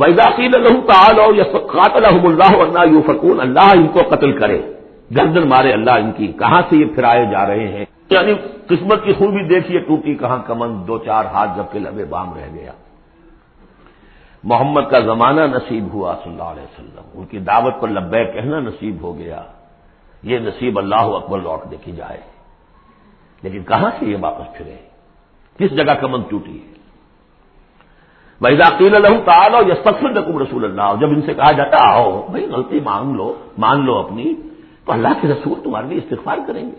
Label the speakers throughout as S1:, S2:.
S1: ویزاقی لہو تعال اور قاتل اللہ اللہ یو فکون اللہ ان کو قتل کرے۔ گردن مارے اللہ ان کی۔ کہاں سے یہ پھرائے جا رہے ہیں؟ یعنی قسمت کی خوبی دیکھیے ٹوٹی کہاں کمن دو چار ہاتھ جب کے لبے بام رہ گیا۔ محمد کا زمانہ نصیب ہوا صلی اللہ علیہ وسلم۔ ان کی دعوت پر لبے کہنا نصیب ہو گیا۔ یہ نصیب اللہ اکبر لوٹ دیکھی جائے۔ لیکن کہاں سے یہ واپس پھرے؟ کس جگہ کمن ٹوٹی ہے؟ وحید الحم تعالو یا سفر رقم رسول اللہ جب ان سے کہا جاتا آؤ بھائی غلطی مان لو مان لو اپنی، تو اللہ کے رسول تمہارے لیے استغفار کریں گے۔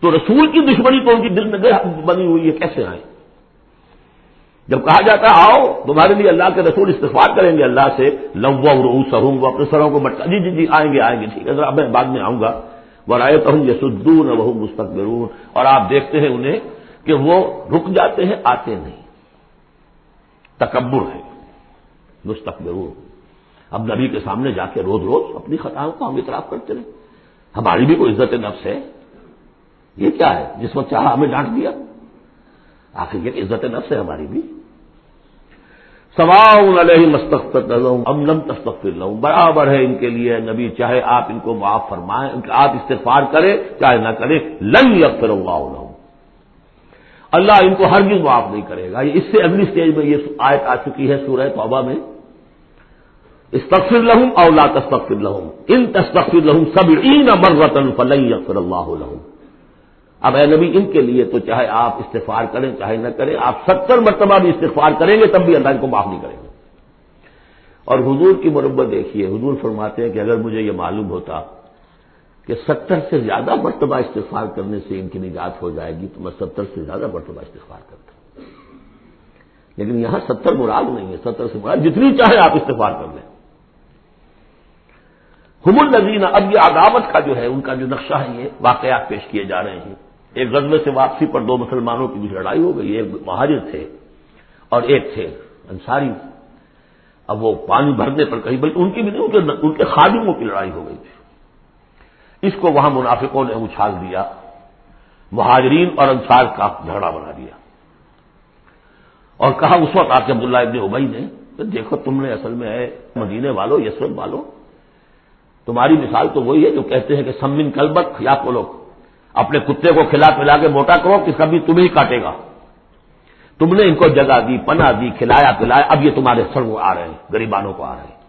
S1: تو رسول کی دشمنی تو ان کی دل میں بنی ہوئی ہے، کیسے آئے؟ جب کہا جاتا آؤ تمہارے لیے اللہ کے رسول استغفار کریں گے اللہ سے، لو رو سروں وہ اپنے سروں کو مٹکا جی جی جی آئیں گے آئیں گے، ٹھیک ہے، ذرا میں بعد میں آؤں گا۔ وہ رائے تو ہوں یہ سدون وہ مستقبرون اور آپ دیکھتے ہیں انہیں کہ وہ رک جاتے ہیں، آتے نہیں۔ تکبر ہے۔ مستقبر اب نبی کے سامنے جا کے روز روز اپنی خطاؤں کو ہم اطراف کرتے رہے۔ ہماری بھی کوئی عزت نفس ہے؟ یہ کیا ہے؟ جس وقت چاہا ہمیں ڈانٹ دیا۔ آخر یہ عزت نفس ہے ہماری بھی۔ سواؤن علیہ مستقط ام لم تستغفر لوں برابر ہے ان کے لیے نبی، چاہے آپ ان کو معاف فرمائیں آپ استغفار کریں، چاہے نہ کریں، لن یغفر اللہ لهم اللہ ان کو ہرگز معاف نہیں کرے گا۔ اس سے اگلی سٹیج میں یہ آیت آ چکی ہے سورہ توبہ میں۔ استغفر لہم اور لا تستغفر لہم ان تستغفر لہم سب این مرتن فلن یغفر اللہ لہم اب اے نبی، ان کے لیے تو چاہے آپ استفار کریں، چاہے نہ کریں، آپ ستر مرتبہ بھی استفار کریں گے تب بھی اللہ ان کو معاف نہیں کریں گے۔ اور حضور کی مربت دیکھیے، حضور فرماتے ہیں کہ اگر مجھے یہ معلوم ہوتا کہ ستر سے زیادہ مرتبہ استفار کرنے سے ان کی نجات ہو جائے گی، تو میں ستر سے زیادہ مرتبہ استفار کرتا ہوں۔ لیکن یہاں ستر مراد نہیں ہے، ستر سے مراد جتنی چاہے آپ استفار کر لیں۔ حم النزین اب یہ عداوت کا جو ہے، ان کا جو نقشہ ہے، یہ واقعات پیش کیے جا رہے ہیں۔ ایک غزبے سے واپسی پر دو مسلمانوں کی بھی لڑائی ہو گئی، ایک مہاجر تھے اور ایک تھے انصاری۔ اب وہ پانی بھرنے پر کہیں بلکہ ان کی بھی نہیں، ان کے خادموں کی لڑائی ہو گئی۔ تھی اس کو وہاں منافقوں نے اچھال دیا، مہاجرین اور انصار کا جھگڑا بنا دیا۔ اور کہا اس وقت آ کے عبداللہ ابن ابئی نے کہ دیکھو تم نے اصل میں ہے مدینے والو یسرت والو، تمہاری مثال تو وہی ہے جو کہتے ہیں کہ سمن کلبک یا کو اپنے کتے کو کھلا پلا کے موٹا کرو کہ کبھی تمہیں کاٹے گا۔ تم نے ان کو جگہ دی، پناہ دی، کھلایا پلایا، اب یہ تمہارے سر آ رہے ہیں، گریبانوں کو آ رہے ہیں۔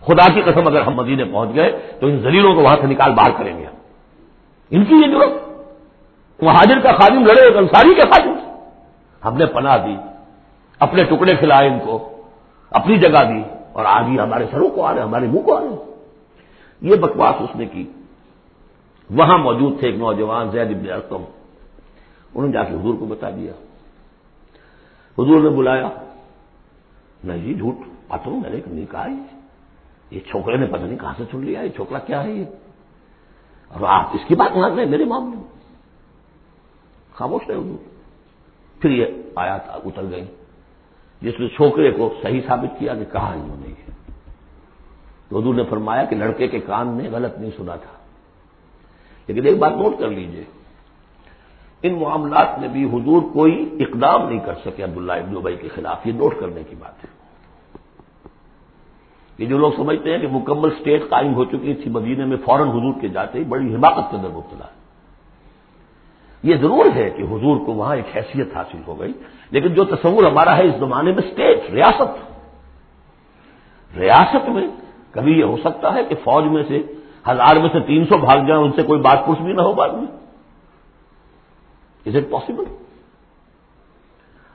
S1: خدا کی قسم اگر ہم مدینے پہنچ گئے تو ان زلیلوں کو وہاں سے نکال باہر کریں گے ان کی یہ ضرورت مہاجر کا خادم لڑے انصاری کے خادم۔ ہم نے پناہ دی، اپنے ٹکڑے کھلائے ان کو، اپنی جگہ دی، اور آج ہی ہمارے سروں کو آ رہے، ہمارے منہ کو آ رہے۔ یہ بکواس اس نے کی۔ وہاں موجود تھے ایک نوجوان زید ابن ارقم۔ انہوں نے جا کے حضور کو بتا دیا۔ حضور نے بلایا، نہیں جی جھوٹ پتوں میں نے نہیں کہا یہ چھوکرے نے پتہ نہیں کہاں سے چن لیا، یہ چھوکرا کیا ہے یہ؟ اور آپ اس کی بات مان رہے میرے معاملے میں۔ خاموش رہے حضور۔ پھر یہ آیا تھا اتر گئی جس نے چھوکرے کو صحیح ثابت کیا کہ کہا انہوں نے یہ تو حضور نے فرمایا کہ لڑکے کے کان نے غلط نہیں سنا تھا۔ لیکن ایک بات نوٹ کر لیجیے۔ ان معاملات میں بھی حضور کوئی اقدام نہیں کر سکے عبداللہ ابن ابئی کے خلاف۔ یہ نوٹ کرنے کی بات ہے۔ یہ جو لوگ سمجھتے ہیں کہ مکمل اسٹیٹ قائم ہو چکی تھی مدینے میں، فوراً حضور کے جاتے ہی بڑی حماقت کے اندر مبتلا ہے یہ ضرور ہے کہ حضور کو وہاں ایک حیثیت حاصل ہو گئی، لیکن جو تصور ہمارا ہے اس زمانے میں اسٹیٹ ریاست۔ ریاست میں کبھی یہ ہو سکتا ہے کہ فوج میں سے ہزار میں سے تین سو بھاگ جائیں، ان سے کوئی بات پوچھ بھی نہ ہو بعد میں۔ از اٹ پاسبل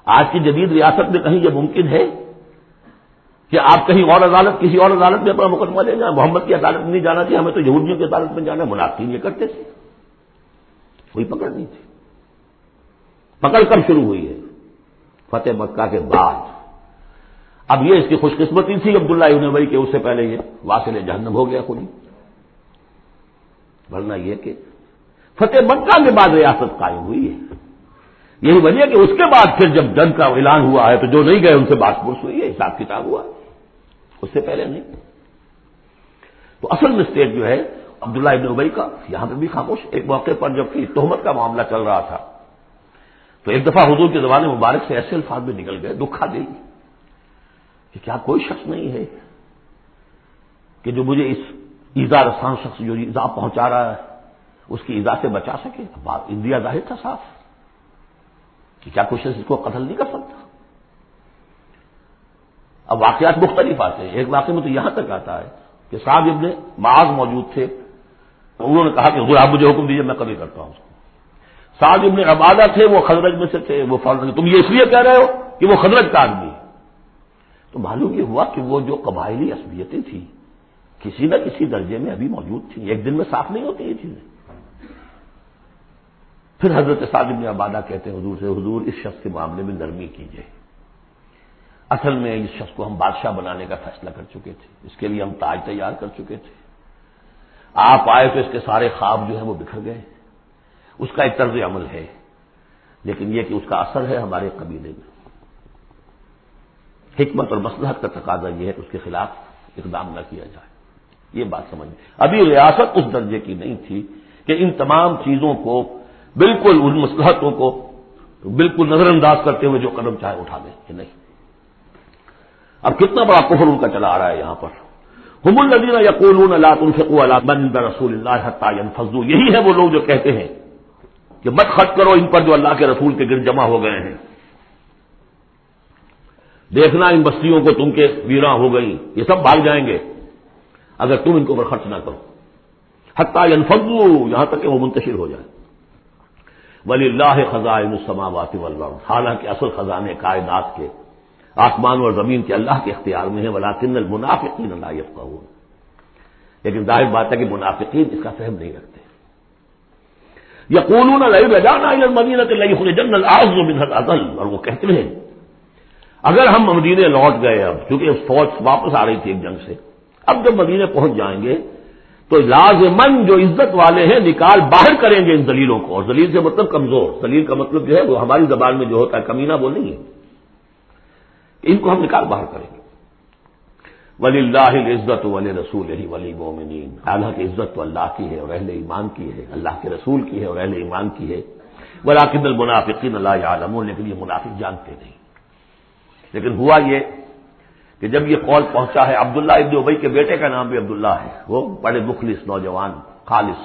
S1: آج کی جدید ریاست میں کہیں یہ ممکن ہے کہ آپ کہیں اور عدالت، کسی اور عدالت میں اپنا مقدمہ لے جائیں۔ محمد کی عدالت میں نہیں جانا چاہیے ہمیں تو یہودیوں کی عدالت میں جانا ہے، منافقین یہ کرتے تھے۔ کوئی پکڑ نہیں تھی۔ پکڑ کب شروع ہوئی ہے؟ فتح مکہ کے بعد۔ اب یہ اس کی خوش قسمتی تھی عبداللہ ابن بھائی کہ اس سے پہلے یہ واصل جہنم ہو گیا خود ورنہ یہ کہ فتح مکہ کے بعد ریاست قائم ہوئی ہے۔ یہی وجہ کہ اس کے بعد پھر جب جنگ کا اعلان ہوا ہے تو جو نہیں گئے ان سے بات پرس ہوئی ہے حساب کتاب ہوا۔ اس سے پہلے نہیں۔ تو اصل مسٹیک جو ہے، عبداللہ ابن ابئی کا، یہاں پہ بھی خاموش۔ ایک موقع پر جبکہ تہمت کا معاملہ چل رہا تھا، تو ایک دفعہ حضور کے زمانے مبارک سے ایسے الفاظ میں نکل گئے، دکھا دے کہ کیا کوئی شخص نہیں ہے کہ جو مجھے اس ایزا رسان شخص جو ایزا پہنچا رہا ہے، اس کی ایزا سے بچا سکے۔ بات انڈیا ظاہر تھا، صاف۔ کہ کیا کوئی شخص اس کو قتل نہیں کر سکتا؟ اب واقعات مختلف آتے ہیں۔ ایک واقعے میں تو یہاں تک آتا ہے کہ صاحب ابن معاذ موجود تھے۔ انہوں نے کہا کہ آپ مجھے حکم دیجیے میں کبھی کرتا ہوں اس کو۔ سعد ابن عبادہ تھے، وہ خدرج میں سے تھے، وہ فوراً تم یہ اس لیے کہہ رہے ہو کہ وہ خدرج کا آدمی تو معلوم یہ ہوا کہ وہ جو قبائلی عصبیتیں تھیں، کسی نہ کسی درجے میں ابھی موجود تھیں۔ ایک دن میں صاف نہیں ہوتی یہ چیزیں۔ پھر حضرت سعد ابن عبادہ کہتے ہیں، حضور سے، حضور اس شخص کے معاملے میں نرمی کیجیے اصل میں اس شخص کو ہم بادشاہ بنانے کا فیصلہ کر چکے تھے۔ اس کے لیے ہم تاج تیار کر چکے تھے۔ آپ آئے تو اس کے سارے خواب جو ہیں وہ بکھر گئے۔ اس کا ایک طرز عمل ہے، لیکن یہ کہ اس کا اثر ہے ہمارے قبیلے میں۔ حکمت اور مسلحت کا تقاضا یہ ہے کہ اس کے خلاف اقدام نہ کیا جائے۔ یہ بات سمجھ ابھی ریاست اس درجے کی نہیں تھی کہ ان تمام چیزوں کو بالکل ان مسلحتوں کو بالکل نظر انداز کرتے ہوئے جو قدم چاہے اٹھا دیں کہ نہیں۔ اب کتنا بڑا کفر ان کا چلا آ رہا ہے یہاں پر۔ حم الدین یقول اللہ تنفقو اللہ بند رسول اللہ فضو یہی ہے وہ لوگ جو کہتے ہیں کہ مت خرچ کرو ان پر جو اللہ کے رسول کے گرد جمع ہو گئے ہیں۔ دیکھنا ان بستیوں کو تم کے ویرا ہو گئی یہ سب بھاگ جائیں گے۔ اگر تم ان کو اوپر خرچ نہ کرو۔ حتہ فضو یہاں تک کہ وہ منتشر ہو جائے ولی اللہ خزائن السماوات والارض۔ حالانکہ اصل خزانے کائنات کے، آسمان اور زمین کے اللہ کے اختیار میں ہے ولاکن المنافقین اللہ یفقہون۔ لیکن ظاہر بات ہے کہ منافقین اس کا فہم نہیں رکھتے۔ یقولون لئی بجانا مدینہ لئی خود جنگل اور وہ کہتے ہیں، اگر ہم مدینے لوٹ گئے اب کیونکہ فوج واپس آ رہی تھی ایک جنگ سے، اب جب مدینے پہنچ جائیں گے تو لازمن جو عزت والے ہیں نکال باہر کریں گے ان دلیلوں کو اور دلیل سے مطلب کمزور دلیل کا مطلب جو ہے وہ ہماری زبان میں جو ہوتا ہے کمینہ وہ نہیں ہے۔ ان کو ہم نکال باہر کریں گے۔ ولی اللہ عزت ولی رسول ہی ولی مومنین اللہ کی عزت تو اللہ کی ہے اور اہل ایمان کی ہے، اللہ کے رسول کی ہے اور اہل ایمان کی ہے۔ ولاکن المنافقین اللہ عالم لیکن یہ منافق جانتے نہیں۔ لیکن ہوا یہ کہ جب یہ قول پہنچا ہے، عبداللہ ابن ابئی کے بیٹے کا نام بھی عبداللہ ہے۔ وہ بڑے مخلص نوجوان، خالص،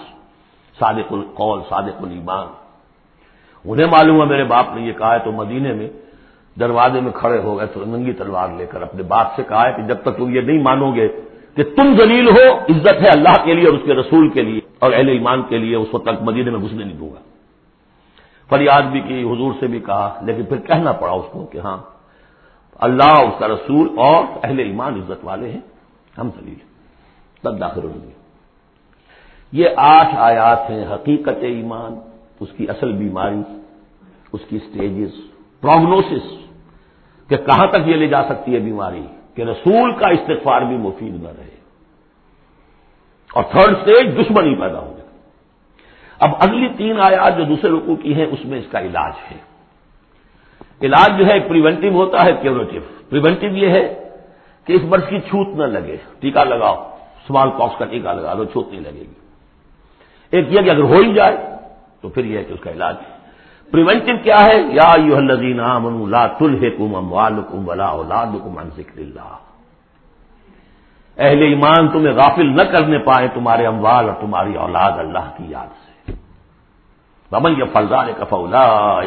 S1: صادق القول، صادق الایمان۔ انہیں معلوم ہے، میرے باپ نے یہ کہا ہے تو مدینے میں دروازے میں کھڑے ہو گئے، تو ننگی تلوار لے کر اپنے باپ سے کہا ہے کہ جب تک تم یہ نہیں مانو گے کہ تم دلیل ہو، عزت ہے اللہ کے لیے اور اس کے رسول کے لیے اور اہل ایمان کے لیے، اس وقت تک مدینے میں گھسنے نہیں دوں گا۔ فریاد بھی کی، حضور سے بھی کہا، لیکن پھر کہنا پڑا اس کو کہ ہاں اللہ اس کا رسول اور اہل ایمان عزت والے ہیں، ہم دلیل تب داخل ہوگی یہ آٹھ آیات ہیں، حقیقت ایمان، اس کی اصل بیماری، اس کی سٹیجز پروگنوسس کہ کہاں تک یہ لے جا سکتی ہے بیماری، کہ رسول کا استغفار بھی مفید نہ رہے۔ اور تھرڈ اسٹیج دشمنی پیدا ہو جائے۔ اب اگلی تین آیات جو دوسرے رکو کی ہیں، اس میں اس کا علاج ہے۔ علاج جو ہے پریونٹو ہوتا ہے کیوریٹو پریونٹو یہ ہے کہ اس برس کی چھوت نہ لگے ٹیکا لگاؤ اسمال پاکس کا ٹیکا لگا دو، چھوت نہیں لگے گی۔ ایک یہ کہ اگر ہو ہی جائے تو پھر یہ ہے کہ اس کا علاج۔ ہے پریونٹو کیا ہے؟ یا یو الزین لا تلحکم اموالکم ولا اولادکم عن ذکر اللہ۔ اہل ایمان تمہیں غافل نہ کرنے پائے تمہارے اموال اور تمہاری اولاد اللہ کی یاد سے۔ بمن یہ فلزا کف اللہ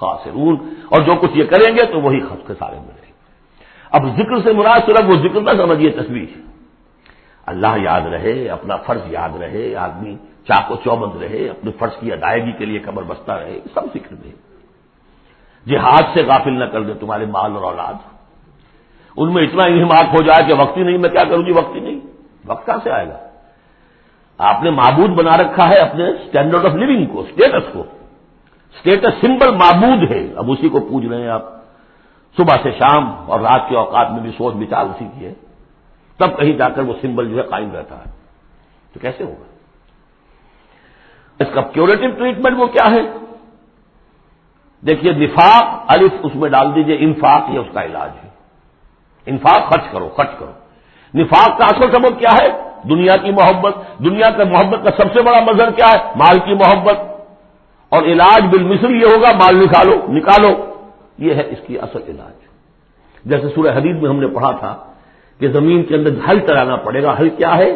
S1: خاصرون اور جو کچھ یہ کریں گے تو وہی خط کے سارے ملیں گے اب ذکر سے مراد صرف وہ ذکر نہ سمجھیے تصویر اللہ یاد رہے، اپنا فرض یاد رہے، آدمی چاقو چوبند رہے، اپنے فرض کی ادائیگی کے لیے کمر بستہ رہے، سب فکر دے جہاد سے غافل نہ کر دے تمہارے مال اور اولاد۔ ان میں اتنا انہماک ہو جائے کہ وقت ہی نہیں، میں کیا کروں گی؟ وقت ہی نہیں۔ وقت کہاں سے آئے گا؟ آپ نے معبود بنا رکھا ہے اپنے اسٹینڈرڈ آف لونگ کو اسٹیٹس کو۔ اسٹیٹس سمبل معبود ہے۔ اب اسی کو پوچھ رہے ہیں آپ۔ صبح سے شام اور رات کے اوقات میں بھی سوچ بچار اسی کی ہے۔ تب کہیں جا کر وہ سمبل جو ہے قائم رہتا ہے۔ تو کیسے ہوگا؟ اس کا کیوریٹو ٹریٹمنٹ وہ کیا ہے؟ دیکھیے، نفاق، الف اس میں ڈال دیجیے، انفاق یہ اس کا علاج ہے۔ انفاق خرچ کرو خرچ کرو۔ نفاق کا اصل سبب کیا ہے؟ دنیا کی محبت۔ دنیا کا محبت کا سب سے بڑا مظہر کیا ہے؟ مال کی محبت۔ اور علاج بالمصر یہ ہوگا، مال نکالو نکالو۔ یہ ہے اس کی اصل علاج۔ جیسے سورہ حدیث میں ہم نے پڑھا تھا کہ زمین کے اندر حل چلانا پڑے گا، حل کیا ہے؟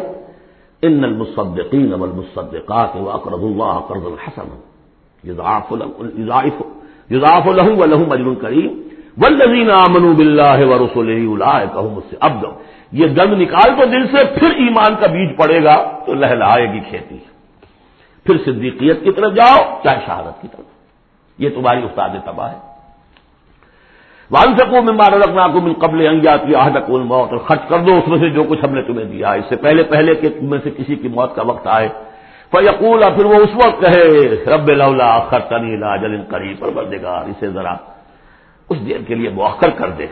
S1: ان المصدقین والمصدقات واقرض اللہ قرض الحسن یضاعف یضاعف لهم ولهم اجر کریم۔ والذین آمنوا باللہ ورسلہ اولئک هم اب یہ گند نکال تو دل سے، پھر ایمان کا بیج پڑے گا تو لہلائے گی کھیتی۔ پھر صدیقیت کی طرف جاؤ، چاہے شہادت کی طرف۔ یہ تمہاری استاد تباہ ہے۔ وان سکو میں مار رکھنا کو من قبل انگیات کی آہدک موت اور خرچ کر دو، اس میں سے جو کچھ ہم نے تمہیں دیا اس سے پہلے پہلے کہ تمہیں سے کسی کی موت کا وقت آئے۔ فیقول پھر وہ اس وقت کہے، رب لولا خرطنی لا جل قریب پر بردگار اسے ذرا اس دیر کے لیے مؤخر کر دے۔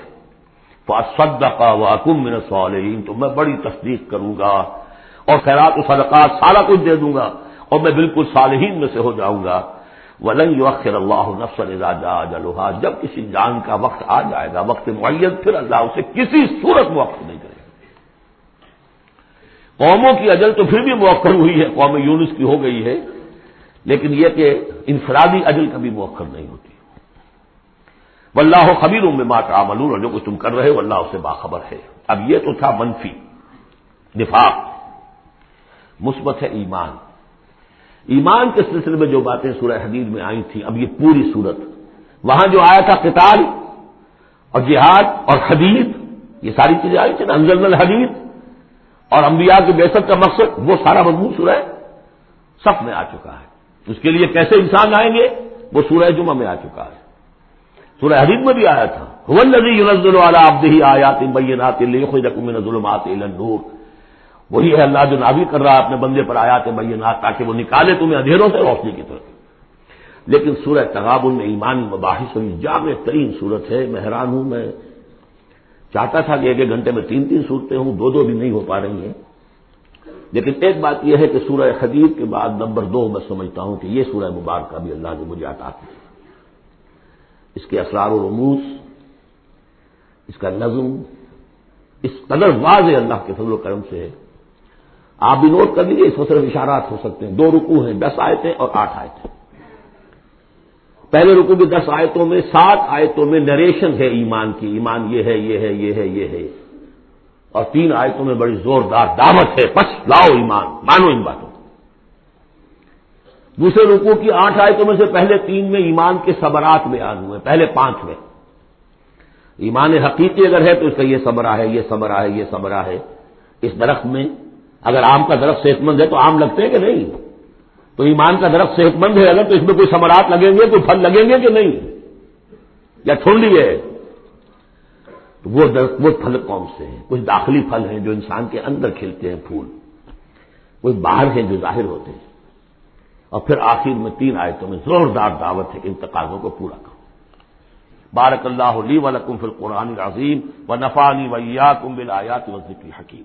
S1: فصدقا واکم من الصالحین تو میں بڑی تصدیق کروں گا اور خیرات و صدقات سارا کچھ دے دوں گا۔ اور میں بالکل صالحین میں سے ہو جاؤں گا۔ ولنگ وقت اللہ نفسر جلوہا جب کسی جان کا وقت آ جائے گا، وقت معین، پھر اللہ اسے کسی صورت میں نہیں کرے گا۔ قوموں کی اجل تو پھر بھی موخر ہوئی ہے، قوم یونس کی ہو گئی ہے، لیکن یہ کہ انفرادی اجل کبھی موخر نہیں ہوتی۔ واللہ خبیر میں مات عمل اور جو کچھ تم کر رہے ہو، اللہ اسے باخبر ہے۔ اب یہ تو تھا منفی نفاق، مثبت ہے ایمان۔ ایمان کے سلسلے میں جو باتیں سورہ حدید میں آئی تھیں، اب یہ پوری صورت۔ وہاں جو آیا تھا قتال اور جہاد اور حدید، یہ ساری چیزیں آئی تھیں نا انزل الحدید۔ اور انبیاء کی بیست کا مقصد، وہ سارا مضمون سورہ سب میں آ چکا ہے۔ اس کے لیے کیسے انسان آئیں گے، وہ سورہ جمعہ میں آ چکا ہے۔ سورہ حدید میں بھی آیا تھا۔ نظر والا آبدی آیات بینات ظلمات نور وہی ہے اللہ جو نابی کر رہا ہے اپنے بندے پر آیا تھے تاکہ وہ نکالے تمہیں اندھیروں سے روشنی کی طرف۔ لیکن سورہ تغابل میں ایمان مباحث ہوئی، جامع ترین صورت ہے، میں حیران ہوں، میں چاہتا تھا کہ ایک ایک گھنٹے میں تین تین صورتیں ہوں، دو دو بھی نہیں ہو پا رہی ہیں۔ لیکن ایک بات یہ ہے کہ سورہ حدیب کے بعد نمبر دو میں سمجھتا ہوں کہ یہ سورہ مبارکہ بھی اللہ نے مجھے عطا کی اس کے اسرار و رموس اس کا نظم، اس قدر واضح اللہ کے فضل و کرم سے ہے۔ آپ بھی نوٹ کر لیجیے اس میں صرف اشارات ہو سکتے ہیں۔ دو رکو ہیں، دس آیتیں اور آٹھ آیتیں۔ پہلے رکو کی دس آیتوں میں، سات آیتوں میں نریشن ہے ایمان کی۔ ایمان یہ ہے یہ ہے یہ ہے یہ ہے۔ اور تین آیتوں میں بڑی زوردار دعوت ہے۔ پس لاؤ ایمان، مانو ان باتوں دوسرے رکو کی آٹھ آیتوں میں سے پہلے تین میں ایمان کے صبرات میں ہوئے، پہلے پانچ میں۔ ایمان حقیقی اگر ہے تو اس کا یہ صبرا ہے، یہ صبرا ہے، یہ صبرا ہے۔ اس درخت میں اگر آم کا درخت صحت مند ہے تو آم لگتے ہیں کہ نہیں؟ تو ایمان کا درخت صحت مند ہے، اگر تو اس میں کوئی سمراٹ لگیں گے، کوئی پھل لگیں گے کہ نہیں؟ یا ٹھنڈی ہے۔ تو وہ درخت وہ پھل کون سے ہیں؟ کچھ داخلی پھل ہیں جو انسان کے اندر کھلتے ہیں پھول۔ کوئی باہر ہیں جو ظاہر ہوتے ہیں۔ اور پھر آخر میں تین آیتوں میں زوردار دعوت ہے کہ ان تقاضوں کو پورا کرو۔ بارک اللہ علی ولکم فی القرآن عظیم و نفانی ویا کم بل آیات ذکر حکیم